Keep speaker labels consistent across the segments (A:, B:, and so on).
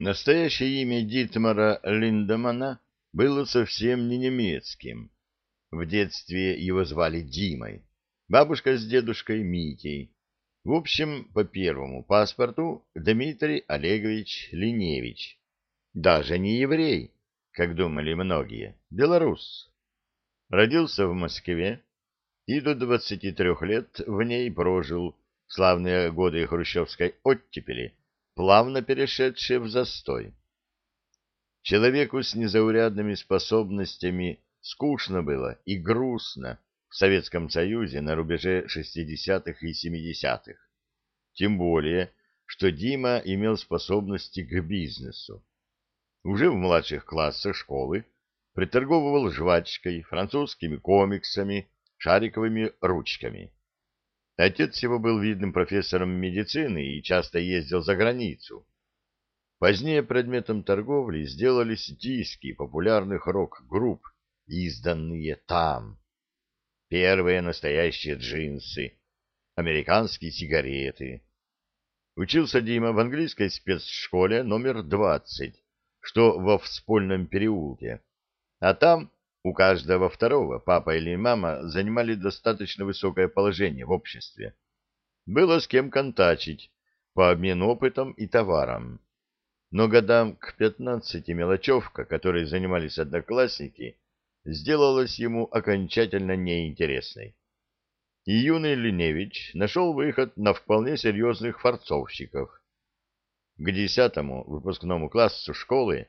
A: Настоящее имя Дитмара Линдемана было совсем не немецким. В детстве его звали Димой, бабушка с дедушкой Митей. В общем, по первому паспорту Дмитрий Олегович Линевич. Даже не еврей, как думали многие, белорус. Родился в Москве и до 23 лет в ней прожил славные годы хрущевской оттепели, плавно перешедшие в застой. Человеку с незаурядными способностями скучно было и грустно в Советском Союзе на рубеже 60-х и 70-х. Тем более, что Дима имел способности к бизнесу. Уже в младших классах школы приторговывал жвачкой, французскими комиксами, шариковыми ручками. Отец его был видным профессором медицины и часто ездил за границу. Позднее предметом торговли сделались диски популярных рок-групп, изданные там. Первые настоящие джинсы, американские сигареты. Учился Дима в английской спецшколе номер 20, что во Вспольном переулке. А там у каждого второго папа или мама занимали достаточно высокое положение в обществе. Было с кем контачить по обмену опытом и товаром. Но годам к пятнадцати мелочевка, которой занимались одноклассники, сделалась ему окончательно неинтересной. И юный Линевич нашел выход на вполне серьезных форцовщиков. К десятому выпускному классу школы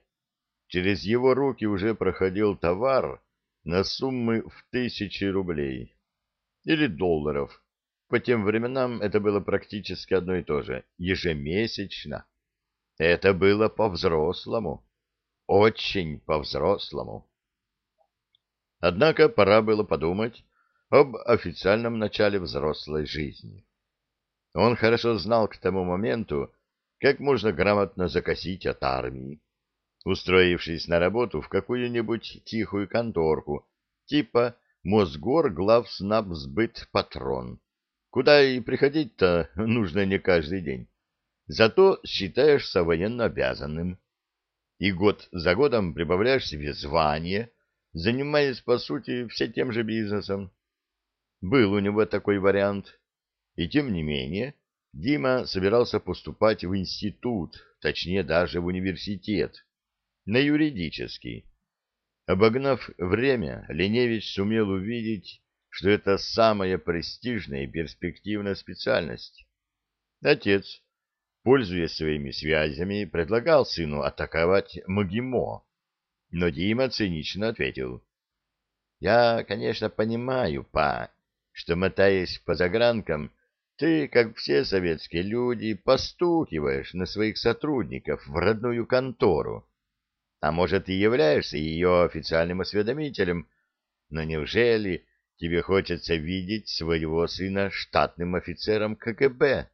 A: через его руки уже проходил товар, на суммы в тысячи рублей или долларов. По тем временам это было практически одно и то же, ежемесячно. Это было по-взрослому, очень по-взрослому. Однако пора было подумать об официальном начале взрослой жизни. Он хорошо знал к тому моменту, как можно грамотно закосить от армии, устроившись на работу в какую-нибудь тихую конторку, типа Мосгор главснабсбыт патрон, куда и приходить-то нужно не каждый день. Зато считаешься военно обязанным. И год за годом прибавляешь себе звание, занимаясь, по сути, все тем же бизнесом. Был у него такой вариант. И тем не менее, Дима собирался поступать в институт, точнее даже в университет на юридический. Обогнав время, Леневич сумел увидеть, что это самая престижная и перспективная специальность. Отец, пользуясь своими связями, предлагал сыну атаковать МГИМО, но Дима цинично ответил. — Я, конечно, понимаю, па, что, мотаясь по загранкам, ты, как все советские люди, постукиваешь на своих сотрудников в родную контору, а может, и являешься ее официальным осведомителем, но неужели тебе хочется видеть своего сына штатным офицером КГБ?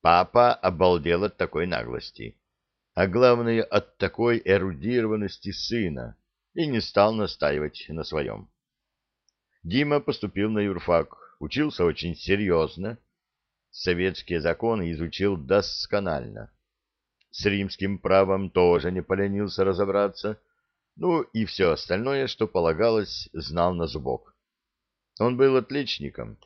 A: Папа обалдел от такой наглости, а главное, от такой эрудированности сына, и не стал настаивать на своем. Дима поступил на юрфак, учился очень серьезно, советские законы изучил досконально с римским правом тоже не поленился разобраться, ну и все остальное, что полагалось, знал на зубок. Он был отличником,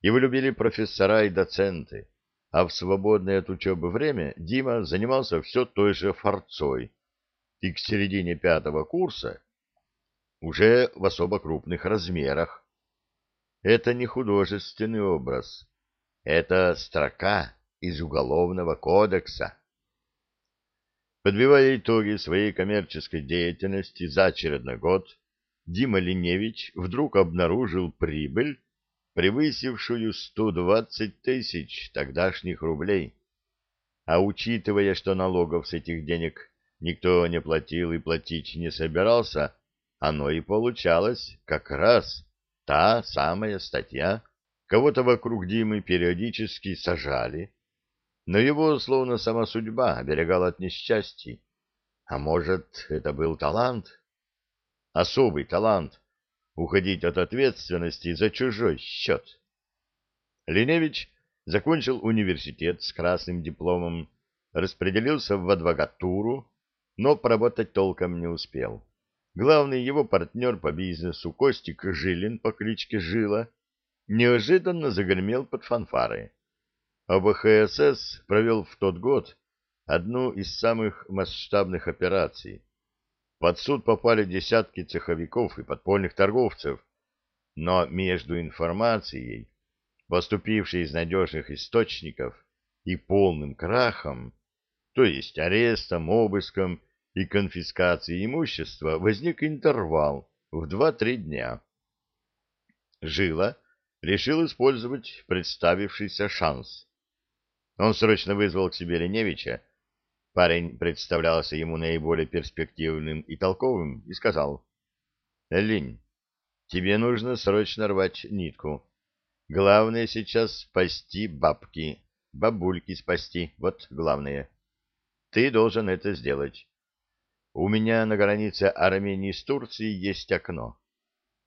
A: его любили профессора и доценты, а в свободное от учебы время Дима занимался все той же форцой, и к середине пятого курса уже в особо крупных размерах. Это не художественный образ, это строка из Уголовного кодекса. Подбивая итоги своей коммерческой деятельности за очередной год, Дима Линевич вдруг обнаружил прибыль, превысившую 120 тысяч тогдашних рублей. А учитывая, что налогов с этих денег никто не платил и платить не собирался, оно и получалось как раз та самая статья. Кого-то вокруг Димы периодически сажали, но его словно сама судьба оберегала от несчастий. А может, это был талант? Особый талант — уходить от ответственности за чужой счет. Линевич закончил университет с красным дипломом, распределился в адвокатуру, но поработать толком не успел. Главный его партнер по бизнесу Костик Жилин по кличке Жила неожиданно загремел под фанфары. ОБХСС провел в тот год одну из самых масштабных операций. Под суд попали десятки цеховиков и подпольных торговцев, но между информацией, поступившей из надежных источников, и полным крахом, то есть арестом, обыском и конфискацией имущества, возник интервал в 2-3 дня. Жила решил использовать представившийся шанс. Он срочно вызвал к себе Леневича, парень представлялся ему наиболее перспективным и толковым, и сказал, «Лень, тебе нужно срочно рвать нитку. Главное сейчас спасти бабки, бабульки спасти, вот главное. Ты должен это сделать. У меня на границе Армении с Турцией есть окно.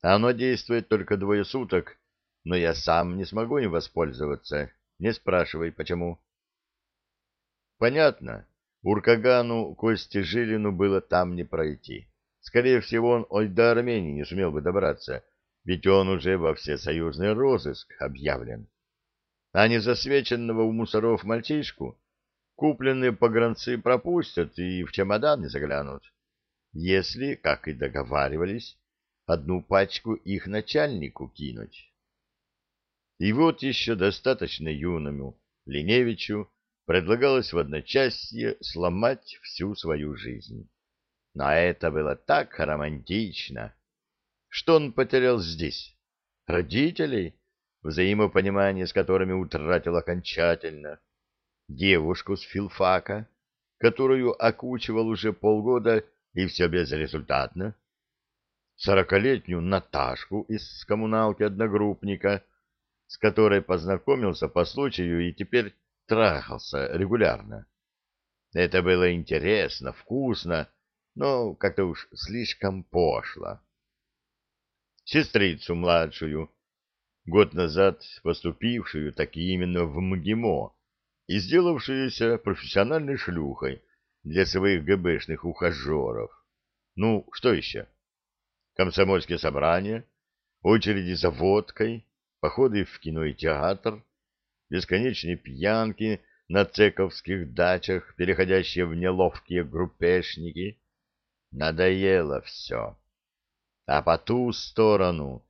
A: Оно действует только двое суток, но я сам не смогу им воспользоваться. Не спрашивай, почему. Понятно. Уркагану Косте Жилину было там не пройти. Скорее всего, он ой, до Армении не сумел бы добраться, ведь он уже во всесоюзный розыск объявлен. А незасвеченного у мусоров мальчишку купленные погранцы пропустят и в чемодан не заглянут. Если, как и договаривались, одну пачку их начальнику кинуть. И вот еще достаточно юному Леневичу предлагалось в одночасье сломать всю свою жизнь. Но это было так романтично. Что он потерял здесь? Родителей, взаимопонимание с которыми утратил окончательно. Девушку с филфака, которую окучивал уже полгода, и все безрезультатно. Сорокалетнюю Наташку из коммуналки одногруппника, с которой познакомился по случаю и теперь трахался регулярно. Это было интересно, вкусно, но как-то уж слишком пошло. Сестрицу младшую, год назад поступившую таки именно в МГИМО и сделавшуюся профессиональной шлюхой для своих ГБшных ухажеров. Ну, что еще? Комсомольские собрания, очереди за водкой, походы в кино и театр, бесконечные пьянки на цековских дачах, переходящие в неловкие группешники. Надоело все. А по ту сторону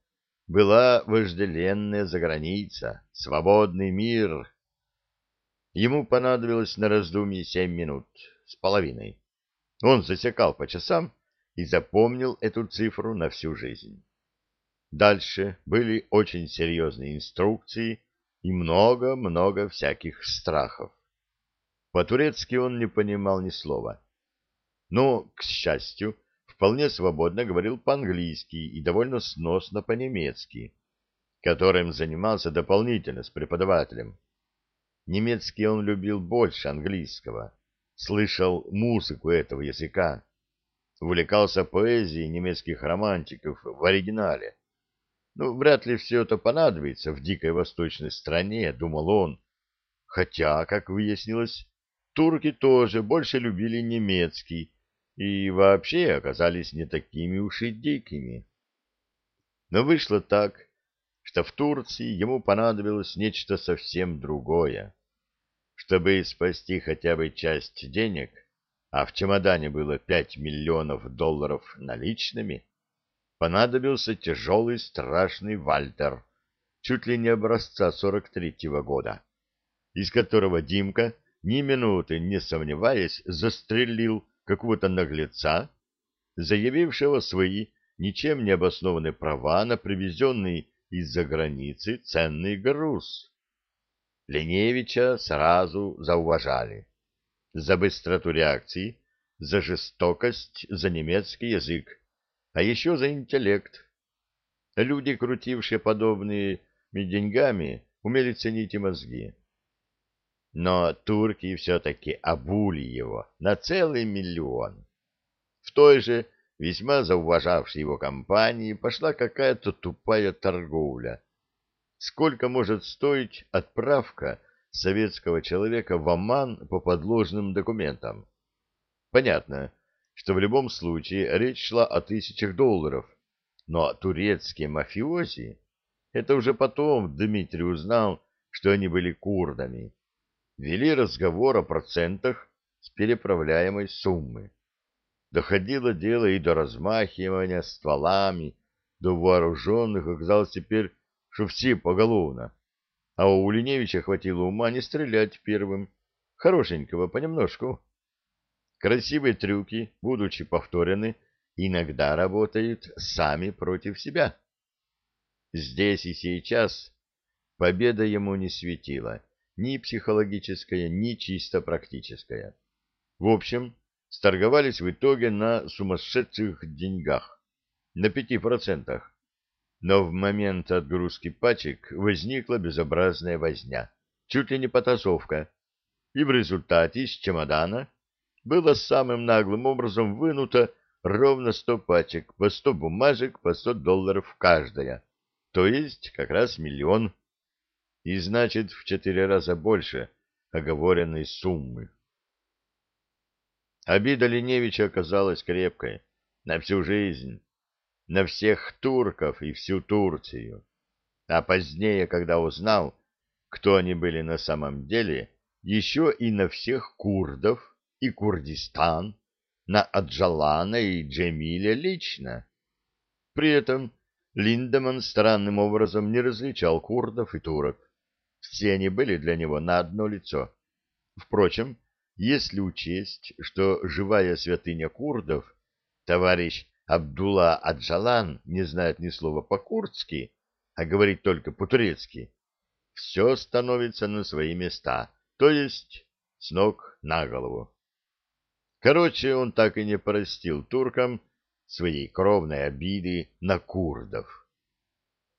A: была вожделенная заграница, свободный мир. Ему понадобилось на раздумье семь минут с половиной. Он засекал по часам и запомнил эту цифру на всю жизнь. Дальше были очень серьезные инструкции и много-много всяких страхов. По-турецки он не понимал ни слова. Но, к счастью, вполне свободно говорил по-английски и довольно сносно по-немецки, которым занимался дополнительно с преподавателем. Немецкий он любил больше английского, слышал музыку этого языка, увлекался поэзией немецких романтиков в оригинале, ну, вряд ли все это понадобится в дикой восточной стране, думал он. Хотя, как выяснилось, турки тоже больше любили немецкий и вообще оказались не такими уж и дикими. Но вышло так, что в Турции ему понадобилось нечто совсем другое. Чтобы спасти хотя бы часть денег, а в чемодане было пять миллионов долларов наличными, понадобился тяжелый страшный Вальтер, чуть ли не образца сорок третьего года, из которого Димка, ни минуты не сомневаясь, застрелил какого-то наглеца, заявившего свои ничем не обоснованные права на привезенный из-за границы ценный груз. Леневича сразу зауважали. За быстроту реакции, за жестокость, за немецкий язык, а еще за интеллект. Люди, крутившие подобными деньгами, умели ценить и мозги. Но турки все-таки обули его на целый миллион. В той же, весьма зауважавшей его компании, пошла какая-то тупая торговля. Сколько может стоить отправка советского человека в Оман по подложным документам. Понятно, что в любом случае речь шла о тысячах долларов, но турецкие мафиози, это уже потом Дмитрий узнал, что они были курдами, вели разговор о процентах с переправляемой суммы. Доходило дело и до размахивания стволами, до вооруженных оказалось теперь, что все поголовно. А у Улиневича хватило ума не стрелять первым, хорошенького понемножку. Красивые трюки, будучи повторены, иногда работают сами против себя. Здесь и сейчас победа ему не светила, ни психологическая, ни чисто практическая. В общем, сторговались в итоге на сумасшедших деньгах, на пяти процентах. Но в момент отгрузки пачек возникла безобразная возня, чуть ли не потасовка, и в результате из чемодана было самым наглым образом вынуто ровно сто пачек, по сто бумажек, по сто долларов каждая, то есть как раз миллион, и значит в четыре раза больше оговоренной суммы. Обида Леневича оказалась крепкой на всю жизнь, на всех турков и всю Турцию. А позднее, когда узнал, кто они были на самом деле, еще и на всех курдов и Курдистан, на Аджалана и Джемиля лично. При этом Линдеман странным образом не различал курдов и турок. Все они были для него на одно лицо. Впрочем, если учесть, что живая святыня курдов, товарищ Абдулла Аджалан, не знает ни слова по-курдски, а говорит только по-турецки, все становится на свои места, то есть с ног на голову. Короче, он так и не простил туркам своей кровной обиды на курдов.